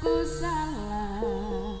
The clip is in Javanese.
Tresno